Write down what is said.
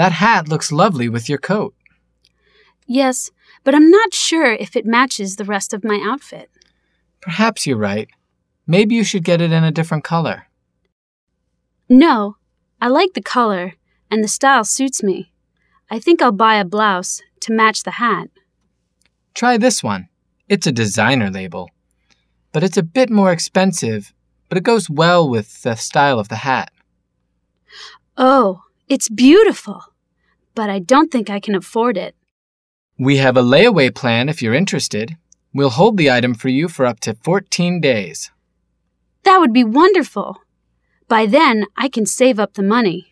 That hat looks lovely with your coat. Yes, but I'm not sure if it matches the rest of my outfit. Perhaps you're right. Maybe you should get it in a different color. No, I like the color, and the style suits me. I think I'll buy a blouse to match the hat. Try this one. It's a designer label. But it's a bit more expensive, but it goes well with the style of the hat. Oh, it's beautiful, but I don't think I can afford it. We have a layaway plan if you're interested. We'll hold the item for you for up to 14 days. That would be wonderful. By then, I can save up the money.